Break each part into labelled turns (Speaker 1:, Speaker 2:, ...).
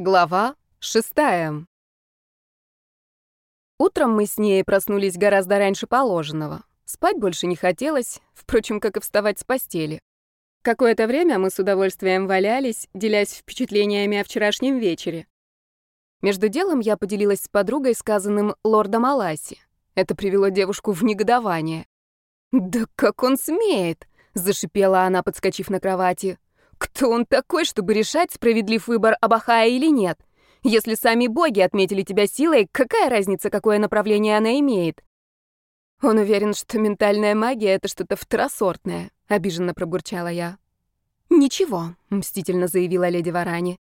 Speaker 1: Глава шестая. Утром мы с ней проснулись гораздо раньше положенного. Спать больше не хотелось, впрочем, как и вставать с постели. Какое-то время мы с удовольствием валялись, делясь впечатлениями о вчерашнем вечере. Между делом я поделилась с подругой сказанным лордом Аласи. Это привело девушку в негодование. «Да как он смеет!» — зашипела она, подскочив на кровати. Кто он такой, чтобы решать, справедлив выбор Абахая или нет? Если сами боги отметили тебя силой, какая разница, какое направление она имеет? Он уверен, что ментальная магия — это что-то второсортное, — обиженно пробурчала я. «Ничего», — мстительно заявила леди Варани.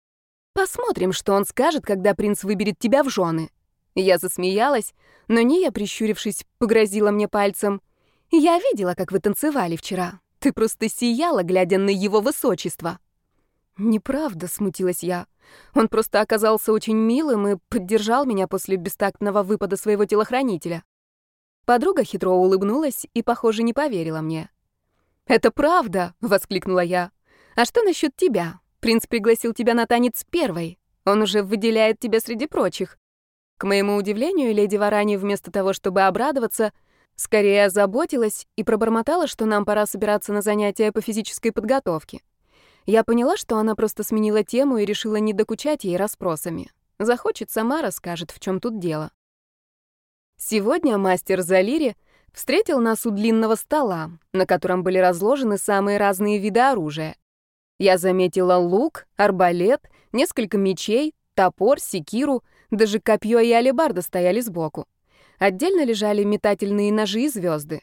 Speaker 1: «Посмотрим, что он скажет, когда принц выберет тебя в жены». Я засмеялась, но Ния, прищурившись, погрозила мне пальцем. «Я видела, как вы танцевали вчера. Ты просто сияла, глядя на его высочество». «Неправда», — смутилась я. «Он просто оказался очень милым и поддержал меня после бестактного выпада своего телохранителя». Подруга хитро улыбнулась и, похоже, не поверила мне. «Это правда!» — воскликнула я. «А что насчет тебя? Принц пригласил тебя на танец первой. Он уже выделяет тебя среди прочих». К моему удивлению, леди Варани вместо того, чтобы обрадоваться, Скорее озаботилась и пробормотала, что нам пора собираться на занятия по физической подготовке. Я поняла, что она просто сменила тему и решила не докучать ей расспросами. Захочет, сама расскажет, в чем тут дело. Сегодня мастер Залири встретил нас у длинного стола, на котором были разложены самые разные виды оружия. Я заметила лук, арбалет, несколько мечей, топор, секиру, даже копье и алебарда стояли сбоку. Отдельно лежали метательные ножи и звезды.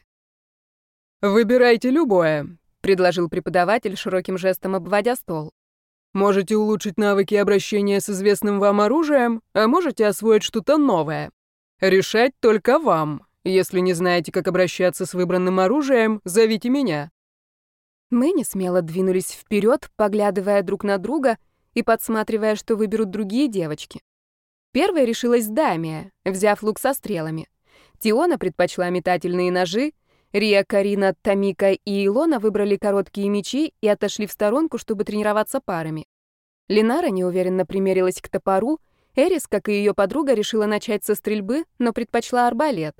Speaker 2: «Выбирайте любое», — предложил преподаватель, широким жестом обводя стол. «Можете улучшить навыки обращения с известным вам оружием, а можете освоить что-то новое. Решать только вам. Если не знаете, как обращаться с выбранным оружием, зовите меня».
Speaker 1: Мы не смело двинулись вперед, поглядывая друг на друга и подсматривая, что выберут другие девочки. Первой решилась Дамия, взяв лук со стрелами. Тиона предпочла метательные ножи, Рия, Карина, Тамика и Илона выбрали короткие мечи и отошли в сторонку, чтобы тренироваться парами. Линара неуверенно примерилась к топору, Эрис, как и ее подруга, решила начать со стрельбы, но предпочла арбалет.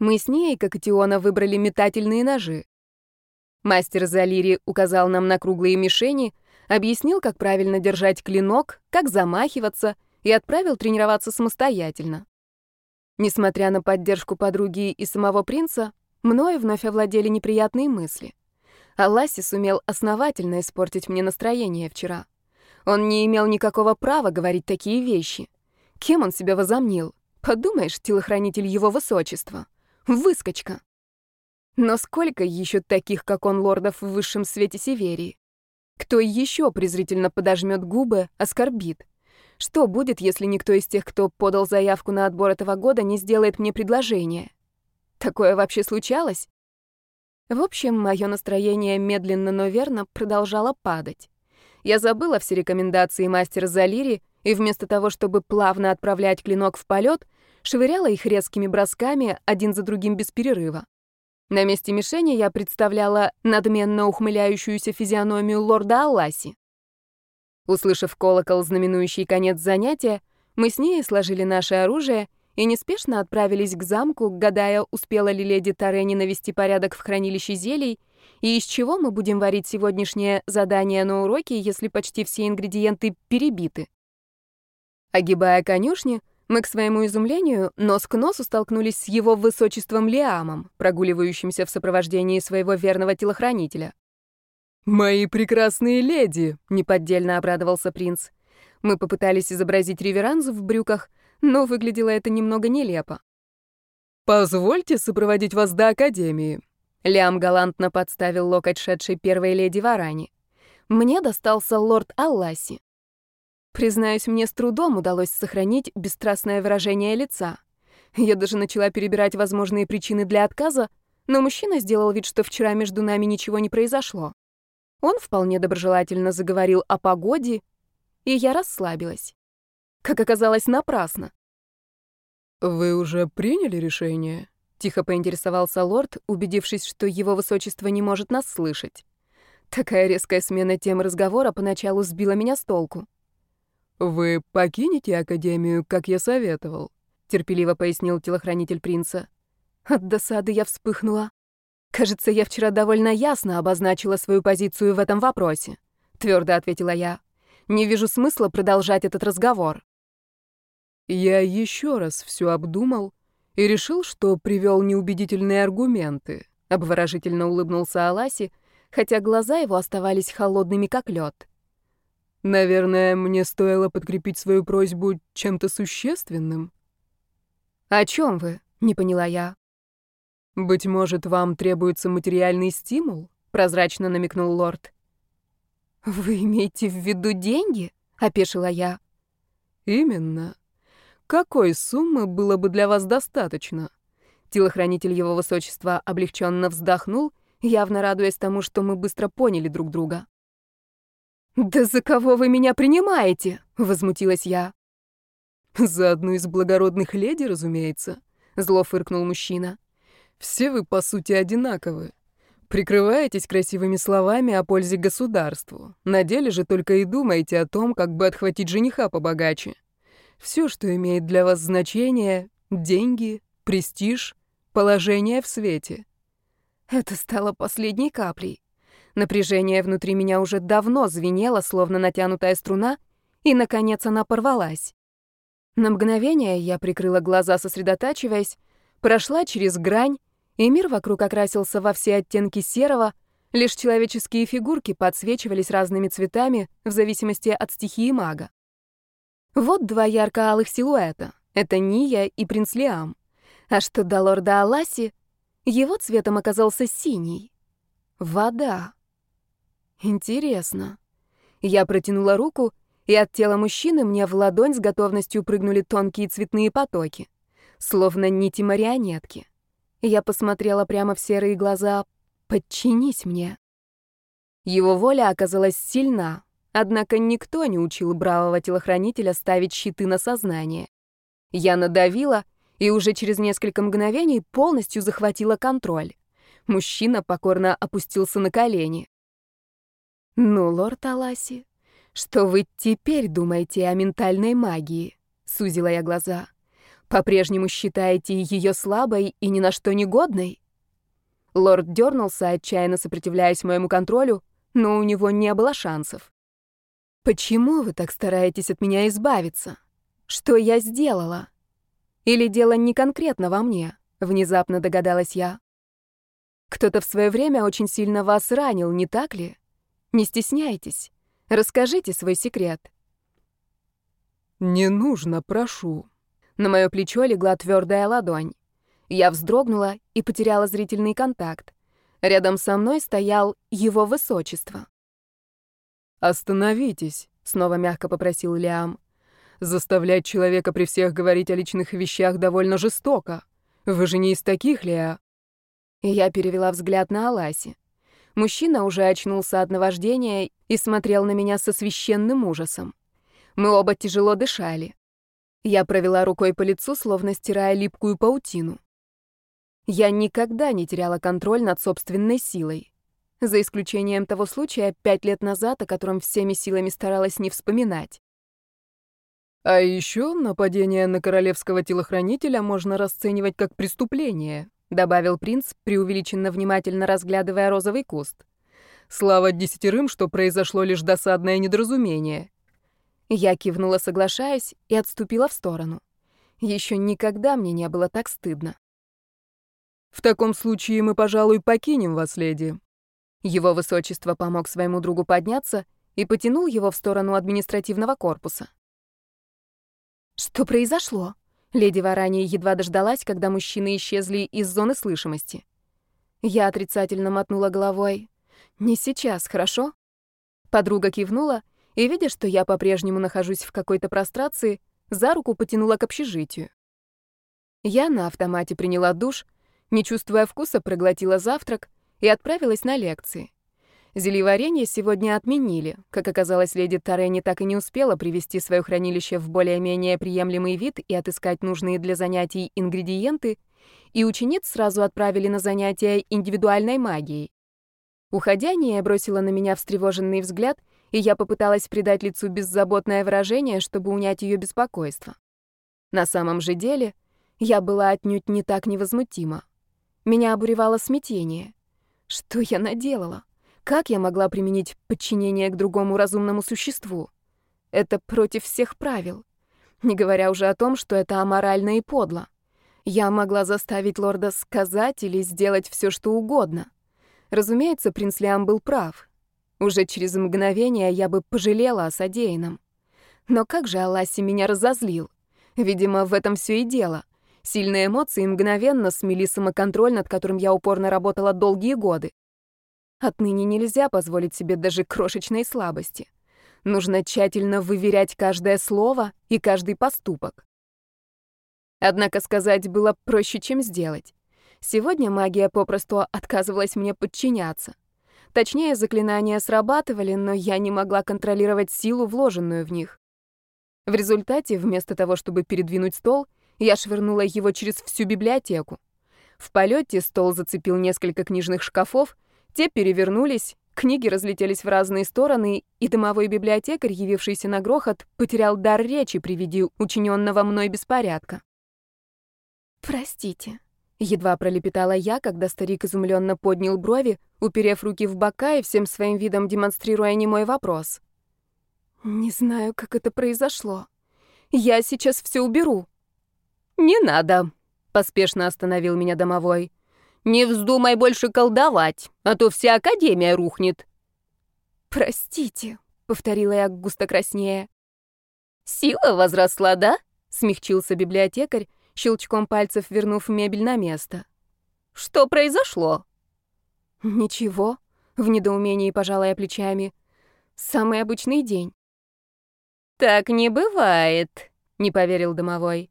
Speaker 1: Мы с ней, как и Тиона, выбрали метательные ножи. Мастер Залири указал нам на круглые мишени, объяснил, как правильно держать клинок, как замахиваться — и отправил тренироваться самостоятельно. Несмотря на поддержку подруги и самого принца, мною вновь овладели неприятные мысли. Алласи сумел основательно испортить мне настроение вчера. Он не имел никакого права говорить такие вещи. Кем он себя возомнил? Подумаешь, телохранитель его высочества. Выскочка. Но сколько еще таких, как он, лордов в высшем свете Северии? Кто еще презрительно подожмет губы, оскорбит? Что будет, если никто из тех, кто подал заявку на отбор этого года, не сделает мне предложение? Такое вообще случалось? В общем, мое настроение медленно, но верно продолжало падать. Я забыла все рекомендации мастера Залири и вместо того, чтобы плавно отправлять клинок в полет, швыряла их резкими бросками один за другим без перерыва. На месте мишени я представляла надменно ухмыляющуюся физиономию лорда Алласи. Услышав колокол, знаменующий конец занятия, мы с ней сложили наше оружие и неспешно отправились к замку, гадая, успела ли леди Тарени навести порядок в хранилище зелий, и из чего мы будем варить сегодняшнее задание на уроке, если почти все ингредиенты перебиты. Огибая конюшни, мы, к своему изумлению, нос к носу столкнулись с его высочеством Лиамом, прогуливающимся в сопровождении своего верного телохранителя.
Speaker 2: «Мои прекрасные леди!»
Speaker 1: — неподдельно обрадовался принц. Мы попытались изобразить реверанс в брюках, но выглядело это немного нелепо.
Speaker 2: «Позвольте сопроводить вас до Академии».
Speaker 1: Лям галантно подставил локоть шедшей первой леди Варани. Мне достался лорд Алласи. Признаюсь, мне с трудом удалось сохранить бесстрастное выражение лица. Я даже начала перебирать возможные причины для отказа, но мужчина сделал вид, что вчера между нами ничего не произошло. Он вполне доброжелательно заговорил о погоде, и я расслабилась. Как оказалось, напрасно.
Speaker 2: «Вы уже приняли решение?» — тихо поинтересовался лорд, убедившись, что его высочество не может нас слышать.
Speaker 1: Такая резкая смена темы разговора поначалу сбила меня с толку.
Speaker 2: вы покинете Академию, как я советовал», — терпеливо пояснил телохранитель принца.
Speaker 1: От досады я вспыхнула. Кажется, я вчера довольно ясно обозначила свою позицию в этом вопросе, твердо ответила я. Не вижу смысла продолжать этот разговор.
Speaker 2: Я еще раз все обдумал и решил, что привел неубедительные аргументы, обворожительно улыбнулся Аласи, хотя глаза его оставались холодными, как лед. Наверное, мне стоило подкрепить свою просьбу чем-то существенным.
Speaker 1: О чем вы? не поняла я.
Speaker 2: Быть может, вам требуется материальный стимул? прозрачно намекнул лорд.
Speaker 1: Вы имеете в виду деньги? опешила я.
Speaker 2: Именно. Какой суммы было бы для вас достаточно?
Speaker 1: Телохранитель его высочества облегченно вздохнул, явно радуясь тому, что мы быстро поняли друг друга. «Да за кого вы меня принимаете?» — возмутилась я.
Speaker 2: «За одну из благородных леди, разумеется», — зло фыркнул мужчина. «Все вы, по сути, одинаковы. Прикрываетесь красивыми словами о пользе государству. На деле же только и думаете о том, как бы отхватить жениха побогаче. Все, что имеет для вас значение — деньги, престиж, положение в свете».
Speaker 1: Это стало последней каплей. Напряжение внутри меня уже давно звенело, словно натянутая струна, и, наконец, она порвалась. На мгновение я прикрыла глаза, сосредотачиваясь, прошла через грань, и мир вокруг окрасился во все оттенки серого, лишь человеческие фигурки подсвечивались разными цветами в зависимости от стихии мага. Вот два ярко-алых силуэта — это Ния и принц Лиам. А что до лорда Аласи, его цветом оказался синий. Вода. Интересно. Я протянула руку, и от тела мужчины мне в ладонь с готовностью прыгнули тонкие цветные потоки, словно нити марионетки. Я посмотрела прямо в серые глаза «Подчинись мне». Его воля оказалась сильна, однако никто не учил бравого телохранителя ставить щиты на сознание. Я надавила, и уже через несколько мгновений полностью захватила контроль. Мужчина покорно опустился на колени. «Ну, лорд Аласи, что вы теперь думаете о ментальной магии?» — сузила я глаза. «По-прежнему считаете ее слабой и ни на что негодной?» Лорд дернулся, отчаянно сопротивляясь моему контролю, но у него не было шансов. «Почему вы так стараетесь от меня избавиться? Что я сделала? Или дело не конкретно во мне?» — внезапно догадалась я. «Кто-то в свое время очень сильно вас ранил, не так ли?» Не стесняйтесь. Расскажите свой секрет.
Speaker 2: Не нужно, прошу.
Speaker 1: На мое плечо легла твердая ладонь. Я вздрогнула и потеряла зрительный контакт. Рядом со мной стоял его высочество.
Speaker 2: «Остановитесь», — снова мягко попросил Лиам. «Заставлять человека при всех говорить о личных вещах довольно жестоко. Вы же не из таких, Лиа?»
Speaker 1: Я перевела взгляд на Аласи. Мужчина уже очнулся от наваждения и смотрел на меня со священным ужасом. Мы оба тяжело дышали. Я провела рукой по лицу, словно стирая липкую паутину. Я никогда не теряла контроль над собственной силой. За исключением того случая пять лет назад, о котором всеми силами старалась не вспоминать.
Speaker 2: А еще нападение на королевского телохранителя можно расценивать как преступление, — добавил принц, преувеличенно внимательно разглядывая розовый куст. «Слава десятерым, что произошло лишь досадное недоразумение».
Speaker 1: Я кивнула, соглашаясь, и отступила в сторону. Еще никогда мне не было так стыдно.
Speaker 2: «В таком случае мы, пожалуй, покинем вас, леди».
Speaker 1: Его высочество помог своему другу подняться и потянул его в сторону административного корпуса. «Что произошло?» Леди Варани едва дождалась, когда мужчины исчезли из зоны слышимости. Я отрицательно мотнула головой. «Не сейчас, хорошо?» Подруга кивнула, и, видя, что я по-прежнему нахожусь в какой-то прострации, за руку потянула к общежитию. Я на автомате приняла душ, не чувствуя вкуса, проглотила завтрак и отправилась на лекции. Зельеварение сегодня отменили. Как оказалось, леди Тарени так и не успела привести свое хранилище в более-менее приемлемый вид и отыскать нужные для занятий ингредиенты, и учениц сразу отправили на занятия индивидуальной магией. Уходя, Ния бросила на меня встревоженный взгляд и я попыталась придать лицу беззаботное выражение, чтобы унять ее беспокойство. На самом же деле я была отнюдь не так невозмутима. Меня обуревало смятение. Что я наделала? Как я могла применить подчинение к другому разумному существу? Это против всех правил. Не говоря уже о том, что это аморально и подло. Я могла заставить лорда сказать или сделать все, что угодно. Разумеется, принц Лиам был прав. Уже через мгновение я бы пожалела о содеянном. Но как же Аласи меня разозлил? Видимо, в этом все и дело. Сильные эмоции мгновенно смели самоконтроль, над которым я упорно работала долгие годы. Отныне нельзя позволить себе даже крошечной слабости. Нужно тщательно выверять каждое слово и каждый поступок. Однако сказать было проще, чем сделать. Сегодня магия попросту отказывалась мне подчиняться. Точнее, заклинания срабатывали, но я не могла контролировать силу, вложенную в них. В результате, вместо того, чтобы передвинуть стол, я швырнула его через всю библиотеку. В полете стол зацепил несколько книжных шкафов, те перевернулись, книги разлетелись в разные стороны, и домовой библиотекарь, явившийся на грохот, потерял дар речи при виде учиненного мной беспорядка. «Простите», — едва пролепетала я, когда старик изумленно поднял брови, уперев руки в бока и всем своим видом демонстрируя немой вопрос. «Не знаю, как это произошло. Я сейчас все уберу».
Speaker 3: «Не надо», — поспешно остановил меня домовой. Не вздумай больше колдовать, а то вся академия рухнет.
Speaker 1: Простите, повторила я густо краснее.
Speaker 3: Сила возросла, да? смягчился библиотекарь, щелчком пальцев вернув мебель на место. Что произошло?
Speaker 1: Ничего, в недоумении пожала я плечами. Самый обычный день.
Speaker 3: Так не бывает, не поверил домовой.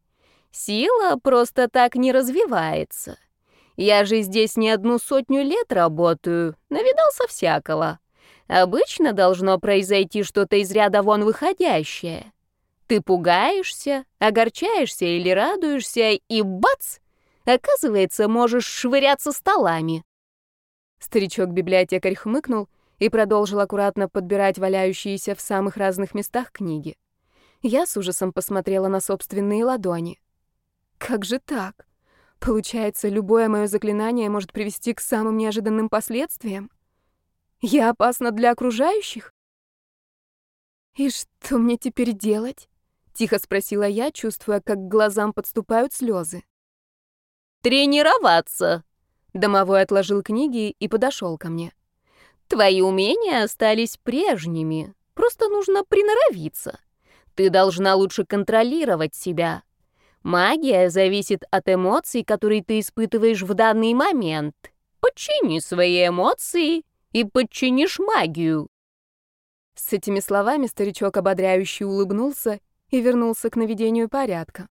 Speaker 3: Сила просто так не развивается. Я же здесь не одну сотню лет работаю, навидался всякого. Обычно должно произойти что-то из ряда вон выходящее. Ты пугаешься, огорчаешься или радуешься, и бац! Оказывается, можешь швыряться столами.
Speaker 1: Старичок-библиотекарь хмыкнул и продолжил аккуратно подбирать валяющиеся в самых разных местах книги. Я с ужасом посмотрела на собственные ладони. Как же так? Получается, любое мое заклинание может привести к самым неожиданным последствиям? Я опасна для окружающих? И что мне теперь делать? Тихо спросила я, чувствуя, как к глазам подступают слезы.
Speaker 3: Тренироваться. Домовой отложил книги и подошел ко мне. Твои умения остались прежними. Просто нужно приноровиться. Ты должна лучше контролировать себя, Магия зависит от эмоций, которые ты испытываешь в данный момент. Подчини свои эмоции и подчинишь магию.
Speaker 1: С этими словами старичок ободряюще улыбнулся и вернулся к наведению порядка.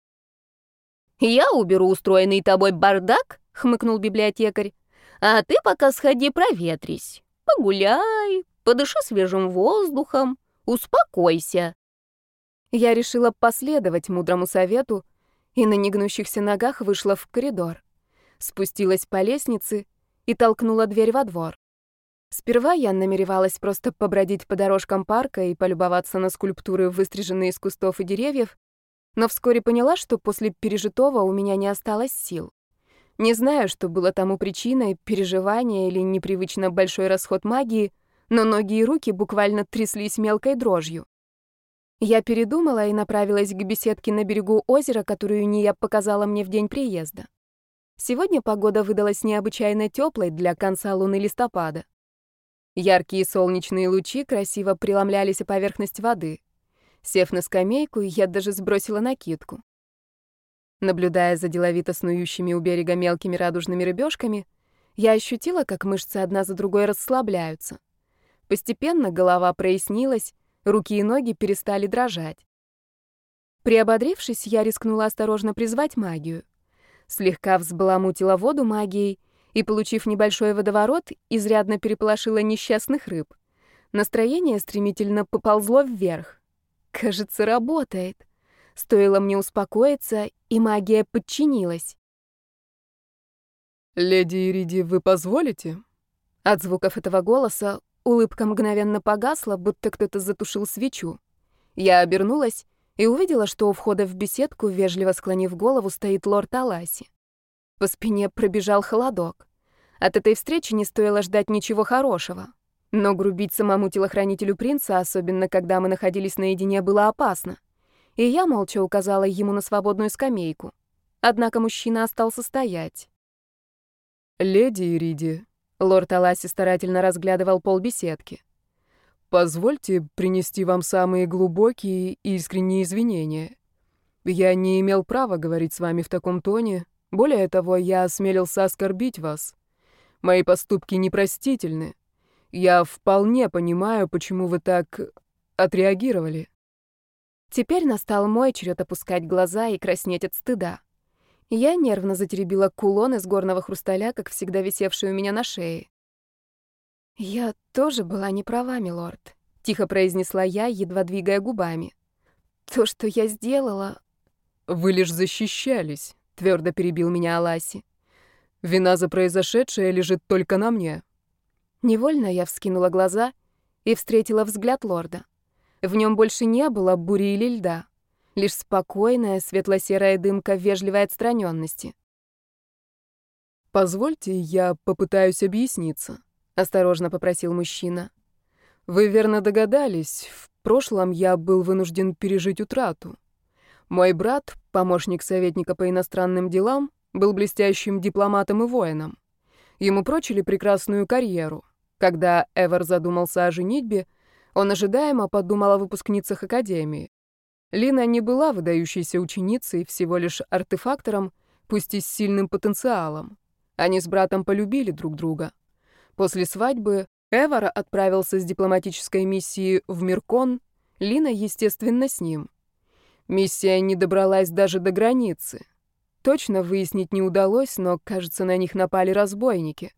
Speaker 3: «Я уберу устроенный тобой бардак», — хмыкнул библиотекарь, «а ты пока сходи проветрись, погуляй, подыши свежим воздухом, успокойся».
Speaker 1: Я решила последовать мудрому совету и на негнущихся ногах вышла в коридор. Спустилась по лестнице и толкнула дверь во двор. Сперва я намеревалась просто побродить по дорожкам парка и полюбоваться на скульптуры, выстриженные из кустов и деревьев, но вскоре поняла, что после пережитого у меня не осталось сил. Не знаю, что было тому причиной, переживания или непривычно большой расход магии, но ноги и руки буквально тряслись мелкой дрожью. Я передумала и направилась к беседке на берегу озера, которую Ния показала мне в день приезда. Сегодня погода выдалась необычайно теплой для конца луны листопада. Яркие солнечные лучи красиво преломлялись о поверхность воды. Сев на скамейку, я даже сбросила накидку. Наблюдая за деловито снующими у берега мелкими радужными рыбешками, я ощутила, как мышцы одна за другой расслабляются. Постепенно голова прояснилась, Руки и ноги перестали дрожать. Приободрившись, я рискнула осторожно призвать магию. Слегка взбаламутила воду магией и, получив небольшой водоворот, изрядно переполошила несчастных рыб. Настроение стремительно поползло вверх. Кажется, работает. Стоило мне успокоиться, и магия подчинилась.
Speaker 2: «Леди Ириди, вы позволите?»
Speaker 1: От звуков этого голоса Улыбка мгновенно погасла, будто кто-то затушил свечу. Я обернулась и увидела, что у входа в беседку, вежливо склонив голову, стоит лорд Аласи. По спине пробежал холодок. От этой встречи не стоило ждать ничего хорошего. Но грубить самому телохранителю принца, особенно когда мы находились наедине, было опасно. И я молча указала ему на свободную скамейку. Однако мужчина остался стоять.
Speaker 2: «Леди Ириди», — лорд Аласи старательно разглядывал пол беседки. «Позвольте принести вам самые глубокие и искренние извинения. Я не имел права говорить с вами в таком тоне. Более того, я осмелился оскорбить вас. Мои поступки непростительны. Я вполне понимаю, почему вы так отреагировали».
Speaker 1: Теперь настал мой черед опускать глаза и краснеть от стыда. Я нервно затеребила кулон из горного хрусталя, как всегда висевший у меня на шее. «Я тоже была не права, милорд», — тихо произнесла я, едва двигая губами. «То, что я сделала...»
Speaker 2: «Вы лишь защищались», — твердо перебил меня Аласи. «Вина за произошедшее лежит только на мне».
Speaker 1: Невольно я вскинула глаза и встретила взгляд лорда. В нем больше не было бури или льда лишь спокойная светло-серая дымка вежливой отстраненности.
Speaker 2: «Позвольте, я попытаюсь объясниться», — осторожно попросил мужчина. «Вы верно догадались, в прошлом я был вынужден пережить утрату. Мой брат, помощник советника по иностранным делам, был блестящим дипломатом и воином. Ему прочили прекрасную карьеру. Когда Эвер задумался о женитьбе, он ожидаемо подумал о выпускницах Академии. Лина не была выдающейся ученицей, всего лишь артефактором, пусть и с сильным потенциалом. Они с братом полюбили друг друга. После свадьбы Эвара отправился с дипломатической миссией в Миркон, Лина, естественно, с ним. Миссия не добралась даже до границы. Точно выяснить не удалось, но, кажется, на них напали разбойники.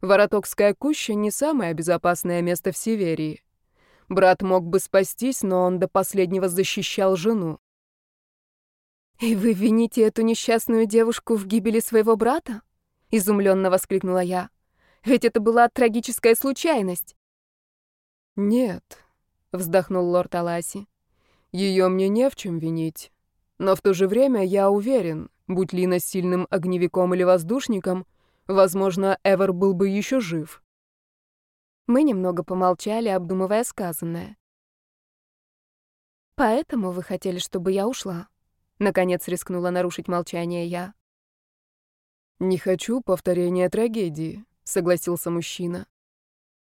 Speaker 2: Воротокская куща не самое безопасное место в Северии. Брат мог бы спастись, но он до последнего защищал жену.
Speaker 1: «И вы вините эту несчастную девушку в гибели своего брата?» — изумленно воскликнула я. «Ведь это была трагическая случайность».
Speaker 2: «Нет», — вздохнул лорд Аласи. «Ее мне не в чем винить. Но в то же время я уверен, будь Лина сильным огневиком или воздушником, возможно, Эвер был бы еще жив».
Speaker 1: Мы немного помолчали, обдумывая сказанное. «Поэтому вы хотели, чтобы я ушла?» Наконец рискнула нарушить молчание я.
Speaker 2: «Не хочу повторения трагедии», — согласился мужчина.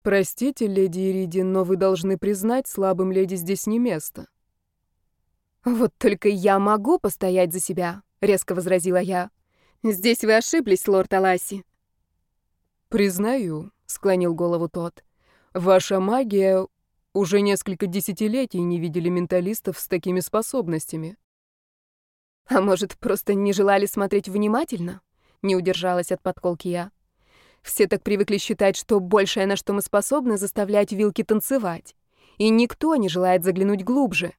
Speaker 2: «Простите, леди Ириди, но вы должны признать, слабым леди здесь не место».
Speaker 1: «Вот только я могу постоять за себя», — резко возразила я. «Здесь вы ошиблись, лорд Аласи».
Speaker 2: «Признаю», — склонил голову тот. Ваша магия уже несколько десятилетий не видели менталистов с такими способностями.
Speaker 1: А может, просто не желали смотреть внимательно? Не удержалась от подколки я. Все так привыкли считать, что большее, на что мы способны, заставлять вилки танцевать. И никто не желает заглянуть глубже.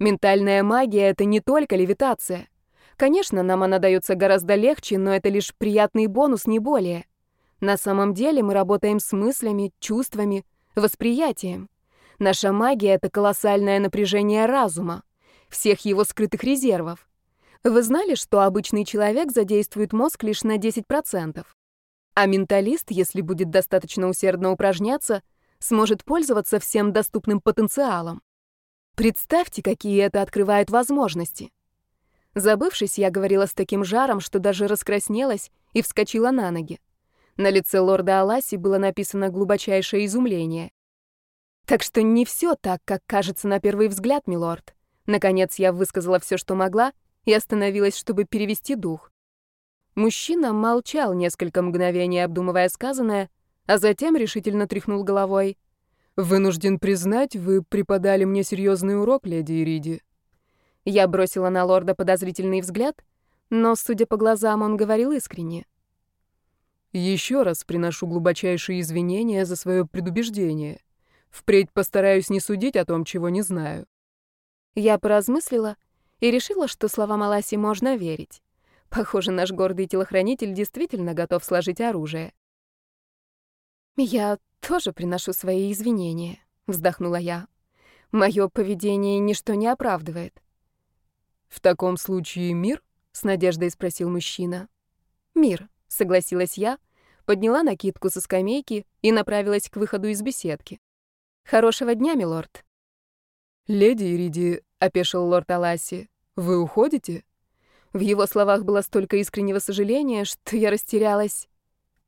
Speaker 1: Ментальная магия — это не только левитация. Конечно, нам она дается гораздо легче, но это лишь приятный бонус, не более. На самом деле мы работаем с мыслями, чувствами, восприятием. Наша магия — это колоссальное напряжение разума, всех его скрытых резервов. Вы знали, что обычный человек задействует мозг лишь на 10%? А менталист, если будет достаточно усердно упражняться, сможет пользоваться всем доступным потенциалом. Представьте, какие это открывает возможности. Забывшись, я говорила с таким жаром, что даже раскраснелась и вскочила на ноги. На лице лорда Аласи было написано глубочайшее изумление. Так что не все так, как кажется на первый взгляд, милорд. Наконец я высказала все, что могла, и остановилась, чтобы перевести дух. Мужчина молчал несколько мгновений, обдумывая сказанное, а затем решительно тряхнул головой.
Speaker 2: «Вынужден признать, вы преподали мне серьезный урок, леди Ириди».
Speaker 1: Я бросила на лорда подозрительный взгляд, но, судя по глазам, он говорил искренне.
Speaker 2: Еще раз приношу глубочайшие извинения за свое предубеждение. Впредь постараюсь не судить о том, чего не знаю.
Speaker 1: Я поразмыслила и решила, что словам Аласи можно верить. Похоже, наш гордый телохранитель действительно готов сложить оружие. Я тоже приношу свои извинения, вздохнула я. Мое поведение ничто не оправдывает.
Speaker 2: В таком случае мир? с надеждой спросил мужчина.
Speaker 1: Мир, согласилась я, подняла накидку со скамейки и направилась к выходу из беседки. Хорошего дня, милорд.
Speaker 2: Леди Ириди, опешил лорд Аласи. Вы уходите?
Speaker 1: В его словах было столько искреннего сожаления, что я растерялась.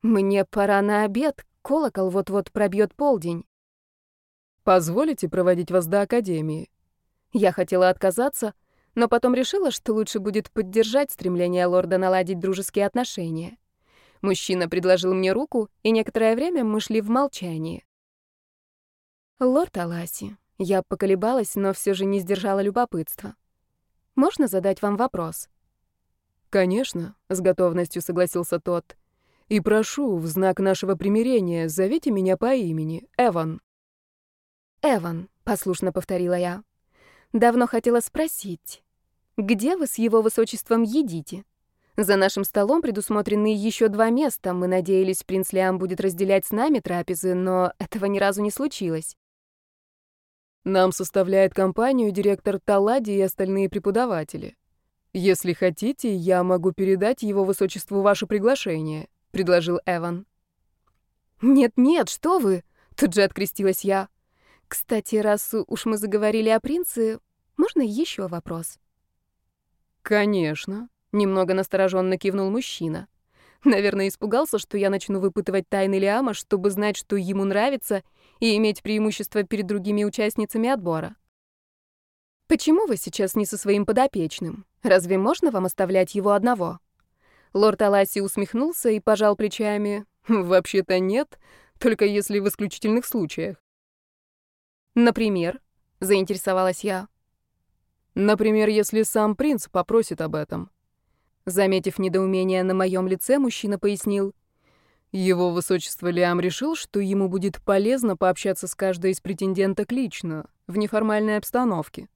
Speaker 1: Мне пора на обед, колокол вот-вот пробьет полдень.
Speaker 2: Позволите проводить вас до академии?
Speaker 1: Я хотела отказаться, но потом решила, что лучше будет поддержать стремление лорда наладить дружеские отношения. Мужчина предложил мне руку, и некоторое время мы шли в молчании. Лорд Аласи, я поколебалась, но все же не сдержала любопытства. Можно задать вам вопрос?
Speaker 2: «Конечно», — с готовностью согласился тот. «И прошу, в знак нашего примирения, зовите меня по имени, Эван».
Speaker 1: «Эван», — послушно повторила я. «Давно хотела спросить, где вы с его высочеством едите? За нашим столом предусмотрены еще два места. Мы надеялись, принц Лиам будет разделять с нами трапезы, но этого ни разу не случилось».
Speaker 2: «Нам составляет компанию директор Талади и остальные преподаватели. «Если хотите, я могу передать его высочеству ваше приглашение», — предложил Эван.
Speaker 1: «Нет-нет, что вы!» — тут же открестилась я. «Кстати, раз уж мы заговорили о принце, можно еще вопрос?»
Speaker 2: «Конечно», — немного настороженно кивнул мужчина.
Speaker 1: Наверное, испугался, что я начну выпытывать тайны Лиама, чтобы знать, что ему нравится, и иметь преимущество перед другими участницами отбора. «Почему вы сейчас не со своим подопечным? Разве можно вам оставлять его одного?» Лорд Аласи усмехнулся и пожал плечами.
Speaker 2: «Вообще-то нет, только если в исключительных случаях».
Speaker 1: «Например?» — заинтересовалась я.
Speaker 2: «Например, если сам принц попросит об этом».
Speaker 1: Заметив недоумение на моем лице, мужчина пояснил.
Speaker 2: Его высочество Лиам решил, что ему будет полезно пообщаться с каждой из претенденток лично, в неформальной обстановке.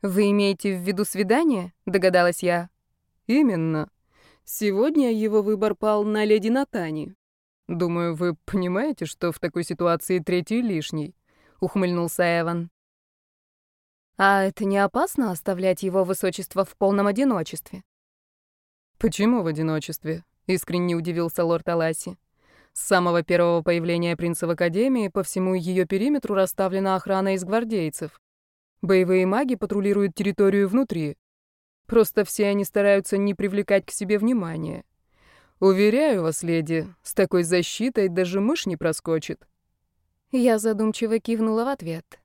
Speaker 1: «Вы имеете в виду свидание?» — догадалась я.
Speaker 2: «Именно. Сегодня его выбор пал на леди Натани. Думаю, вы понимаете, что в такой ситуации третий лишний», — ухмыльнулся Эван.
Speaker 1: «А это не опасно оставлять его высочество в полном одиночестве?»
Speaker 2: «Почему в одиночестве?» — искренне удивился лорд Аласи. С самого первого появления принца в Академии по всему ее периметру расставлена охрана из гвардейцев. Боевые маги патрулируют территорию внутри. Просто все они стараются не привлекать к себе внимания. Уверяю вас, леди, с такой защитой даже мышь не проскочит.
Speaker 1: Я задумчиво кивнула в ответ.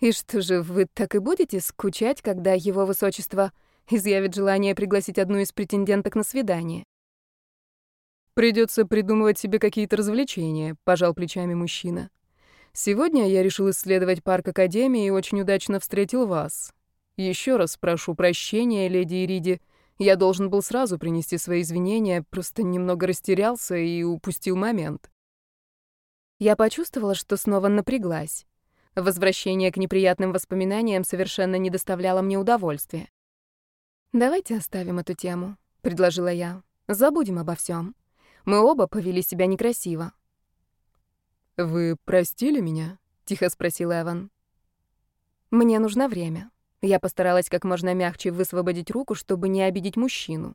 Speaker 1: И что же, вы так и будете скучать, когда его высочество изъявит желание пригласить одну из претенденток на свидание?
Speaker 2: Придется придумывать себе какие-то развлечения, пожал плечами мужчина. Сегодня я решил исследовать парк Академии и очень удачно встретил вас. Еще раз прошу прощения, леди Ириди. Я должен был сразу принести свои извинения, просто немного растерялся и упустил момент.
Speaker 1: Я почувствовала, что снова напряглась. Возвращение к неприятным воспоминаниям совершенно не доставляло мне удовольствия. «Давайте оставим эту тему», — предложила я. «Забудем обо всем. Мы оба повели себя некрасиво.
Speaker 2: «Вы простили меня?» — тихо спросил Эван.
Speaker 1: «Мне нужно время». Я постаралась как можно мягче высвободить руку, чтобы не обидеть мужчину.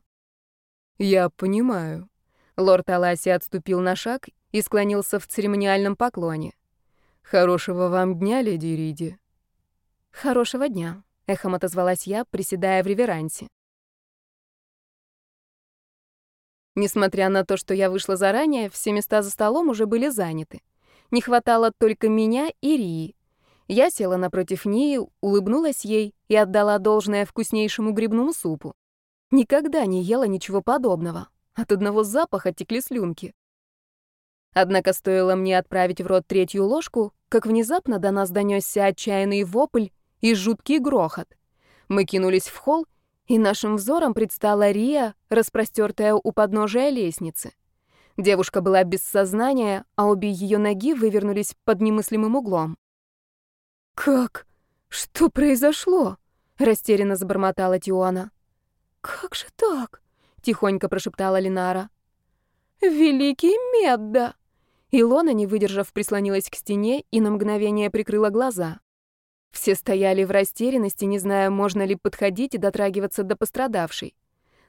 Speaker 2: «Я понимаю».
Speaker 1: Лорд Аласи отступил на шаг и склонился в церемониальном поклоне.
Speaker 2: «Хорошего вам дня, леди Риди».
Speaker 1: «Хорошего дня», — эхом отозвалась я, приседая в реверансе. Несмотря на то, что я вышла заранее, все места за столом уже были заняты. Не хватало только меня и Рии. Я села напротив Нии, улыбнулась ей и отдала должное вкуснейшему грибному супу. Никогда не ела ничего подобного. От одного запаха текли слюнки. Однако стоило мне отправить в рот третью ложку, как внезапно до нас донесся отчаянный вопль и жуткий грохот. Мы кинулись в холл, и нашим взором предстала Рия, распростертая у подножия лестницы. Девушка была без сознания, а обе ее ноги вывернулись под немыслимым углом. «Как? Что произошло?» — растерянно забормотала Тиона. «Как же так?» — тихонько прошептала Линара. «Великий Медда!» Илона, не выдержав, прислонилась к стене и на мгновение прикрыла глаза. Все стояли в растерянности, не зная, можно ли подходить и дотрагиваться до пострадавшей.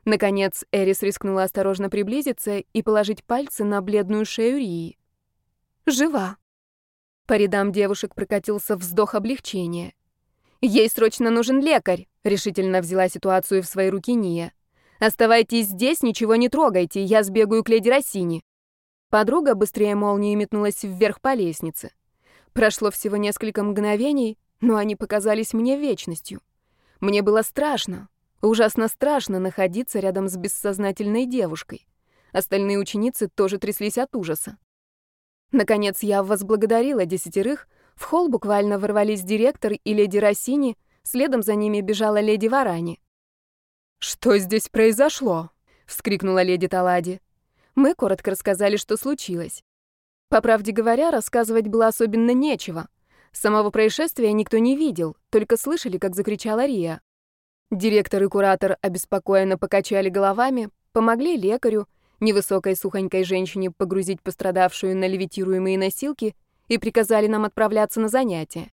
Speaker 1: Наконец, Эрис рискнула осторожно приблизиться и положить пальцы на бледную шею Рии. «Жива!» По рядам девушек прокатился вздох облегчения. «Ей срочно нужен лекарь!» — решительно взяла ситуацию в свои руки Ния. «Оставайтесь здесь, ничего не трогайте, я сбегаю к леди Рассини». Подруга быстрее молнии метнулась вверх по лестнице. Прошло всего несколько мгновений, но они показались мне вечностью. Мне было страшно, ужасно страшно находиться рядом с бессознательной девушкой. Остальные ученицы тоже тряслись от ужаса. Наконец я возблагодарила десятерых, в холл буквально ворвались директор и леди Рассини, следом за ними бежала леди Варани.
Speaker 2: «Что здесь произошло?» — вскрикнула леди Талади.
Speaker 1: Мы коротко рассказали, что случилось. По правде говоря, рассказывать было особенно нечего. Самого происшествия никто не видел, только слышали, как закричала Рия. Директор и куратор обеспокоенно покачали головами, помогли лекарю, невысокой сухонькой женщине погрузить пострадавшую на левитируемые носилки и приказали нам отправляться на занятия.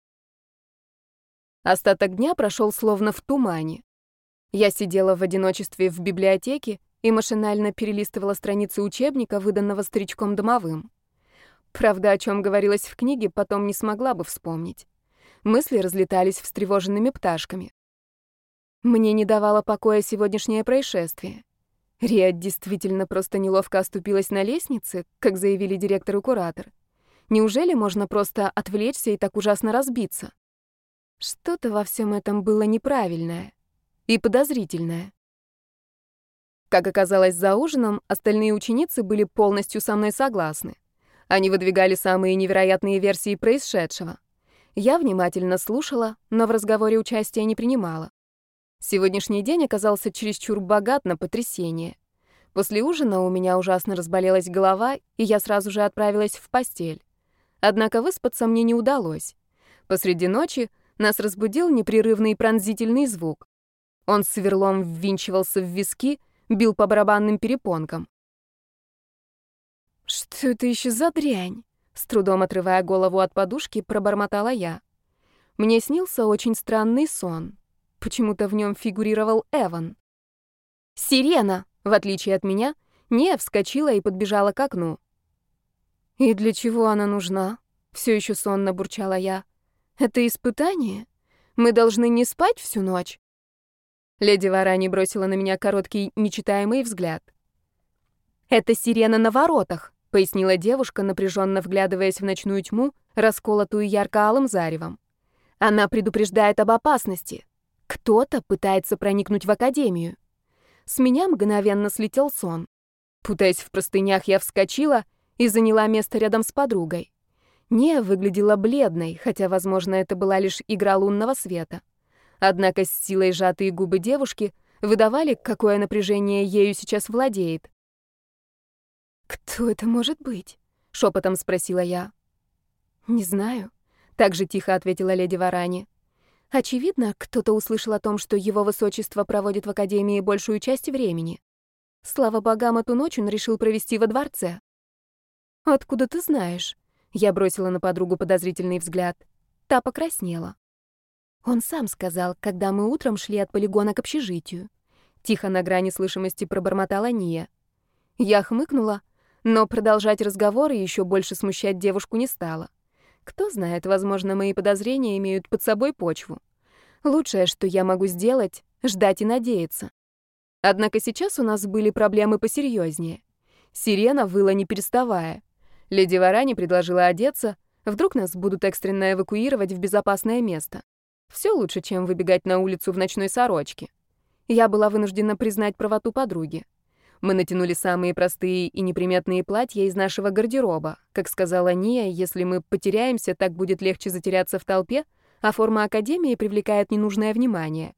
Speaker 1: Остаток дня прошел словно в тумане. Я сидела в одиночестве в библиотеке и машинально перелистывала страницы учебника, выданного старичком домовым. Правда, о чем говорилось в книге, потом не смогла бы вспомнить. Мысли разлетались встревоженными пташками. Мне не давало покоя сегодняшнее происшествие. Риа действительно просто неловко оступилась на лестнице, как заявили директор и куратор. Неужели можно просто отвлечься и так ужасно разбиться? Что-то во всем этом было неправильное и подозрительное. Как оказалось за ужином, остальные ученицы были полностью со мной согласны. Они выдвигали самые невероятные версии происшедшего. Я внимательно слушала, но в разговоре участия не принимала. Сегодняшний день оказался чересчур богат на потрясение. После ужина у меня ужасно разболелась голова, и я сразу же отправилась в постель. Однако выспаться мне не удалось. Посреди ночи нас разбудил непрерывный пронзительный звук. Он сверлом ввинчивался в виски, бил по барабанным перепонкам. «Что это еще за дрянь?» С трудом отрывая голову от подушки, пробормотала я. Мне снился очень странный сон. Почему-то в нем фигурировал Эван. «Сирена!» В отличие от меня, не вскочила и подбежала к окну. «И для чего она нужна?» Все еще сонно бурчала я. «Это испытание? Мы должны не спать всю ночь?» Леди Варани бросила на меня короткий, нечитаемый взгляд. «Это сирена на воротах», — пояснила девушка, напряженно вглядываясь в ночную тьму, расколотую ярко-алым заревом. «Она предупреждает об опасности. Кто-то пытается проникнуть в академию». С меня мгновенно слетел сон. Путаясь в простынях, я вскочила и заняла место рядом с подругой. Не выглядела бледной, хотя, возможно, это была лишь игра лунного света. Однако с силой сжатые губы девушки выдавали, какое напряжение ею сейчас владеет. «Кто это может быть?» — шепотом спросила я. «Не знаю», — так же тихо ответила леди Варани. «Очевидно, кто-то услышал о том, что его высочество проводит в Академии большую часть времени. Слава богам, эту ночь он решил провести во дворце». «Откуда ты знаешь?» — я бросила на подругу подозрительный взгляд. Та покраснела. Он сам сказал, когда мы утром шли от полигона к общежитию. Тихо на грани слышимости пробормотала Ния. Я хмыкнула, но продолжать разговор и еще больше смущать девушку не стала. Кто знает, возможно, мои подозрения имеют под собой почву. Лучшее, что я могу сделать — ждать и надеяться. Однако сейчас у нас были проблемы посерьезнее. Сирена выла не переставая. Леди Варани предложила одеться, вдруг нас будут экстренно эвакуировать в безопасное место. Все лучше, чем выбегать на улицу в ночной сорочке. Я была вынуждена признать правоту подруги. Мы натянули самые простые и неприметные платья из нашего гардероба. Как сказала Ния, если мы потеряемся, так будет легче затеряться в толпе, а форма академии привлекает ненужное внимание.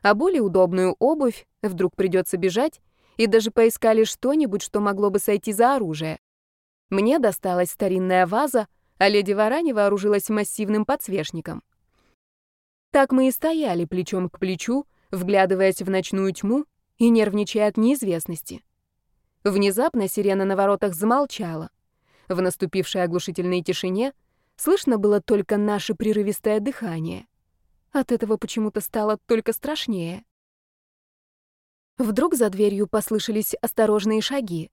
Speaker 1: А более удобную обувь вдруг придется бежать, и даже поискали что-нибудь, что могло бы сойти за оружие. Мне досталась старинная ваза, а леди Варани вооружилась массивным подсвечником. Так мы и стояли плечом к плечу, вглядываясь в ночную тьму и нервничая от неизвестности. Внезапно сирена на воротах замолчала. В наступившей оглушительной тишине слышно было только наше прерывистое дыхание. От этого почему-то стало только страшнее. Вдруг за дверью послышались осторожные шаги.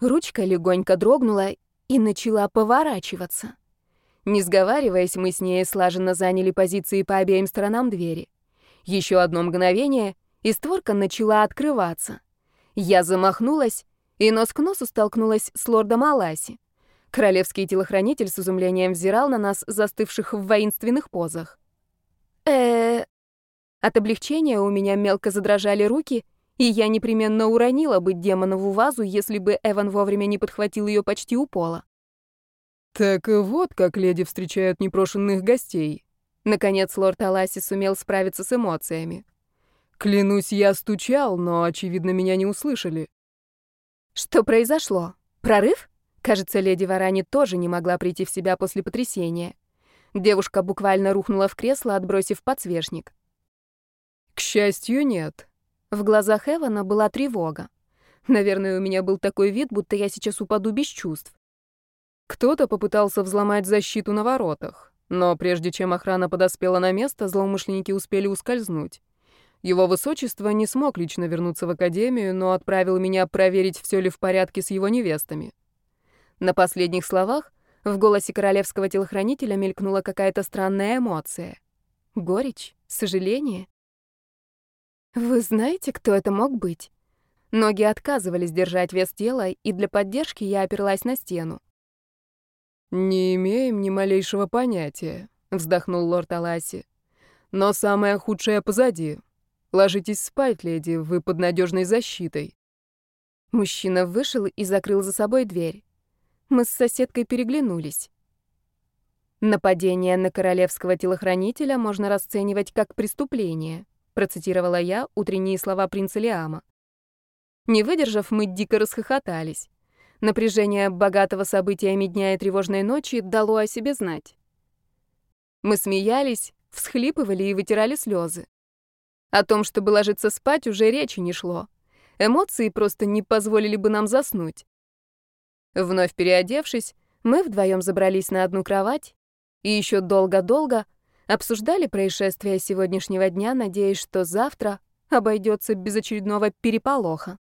Speaker 1: Ручка легонько дрогнула и начала поворачиваться. Не сговариваясь, мы с ней слаженно заняли позиции по обеим сторонам двери. Еще одно мгновение, и створка начала открываться. Я замахнулась и нос к носу столкнулась с лордом Аласи. Королевский телохранитель с изумлением взирал на нас, застывших в воинственных позах. э От облегчения у меня мелко задрожали руки, и я непременно уронила бы демонову вазу, если бы Эван вовремя не подхватил ее почти у пола.
Speaker 2: «Так вот, как леди встречают непрошенных гостей».
Speaker 1: Наконец лорд Аласи сумел справиться с эмоциями.
Speaker 2: «Клянусь, я стучал, но, очевидно, меня не услышали».
Speaker 1: «Что произошло? Прорыв?» Кажется, леди Варани тоже не могла прийти в себя после потрясения. Девушка буквально рухнула в кресло, отбросив подсвечник.
Speaker 2: «К счастью, нет».
Speaker 1: В глазах Эвана была тревога. Наверное, у меня был такой вид, будто я сейчас упаду без чувств.
Speaker 2: Кто-то попытался взломать защиту на воротах, но прежде чем охрана подоспела на место, злоумышленники успели ускользнуть. Его высочество не смог лично вернуться в академию, но отправил меня проверить, все ли в порядке с его невестами. На последних словах в голосе королевского телохранителя мелькнула какая-то странная эмоция. Горечь? Сожаление? Вы знаете, кто это мог быть? Ноги отказывались держать вес тела, и для поддержки я оперлась на стену. «Не имеем ни малейшего понятия», — вздохнул лорд Аласи. «Но самое худшее позади. Ложитесь спать, леди, вы под надежной защитой».
Speaker 1: Мужчина вышел и закрыл за собой дверь. Мы с соседкой переглянулись. «Нападение на королевского телохранителя можно расценивать как преступление», процитировала я утренние слова принца Лиама. Не выдержав, мы дико расхохотались. Напряжение богатого событиями дня и тревожной ночи дало о себе знать. Мы смеялись, всхлипывали и вытирали слезы. О том, чтобы ложиться спать, уже речи не шло. Эмоции просто не позволили бы нам заснуть. Вновь переодевшись, мы вдвоем забрались на одну кровать и еще долго-долго обсуждали происшествия сегодняшнего дня, надеясь, что завтра обойдется без очередного переполоха.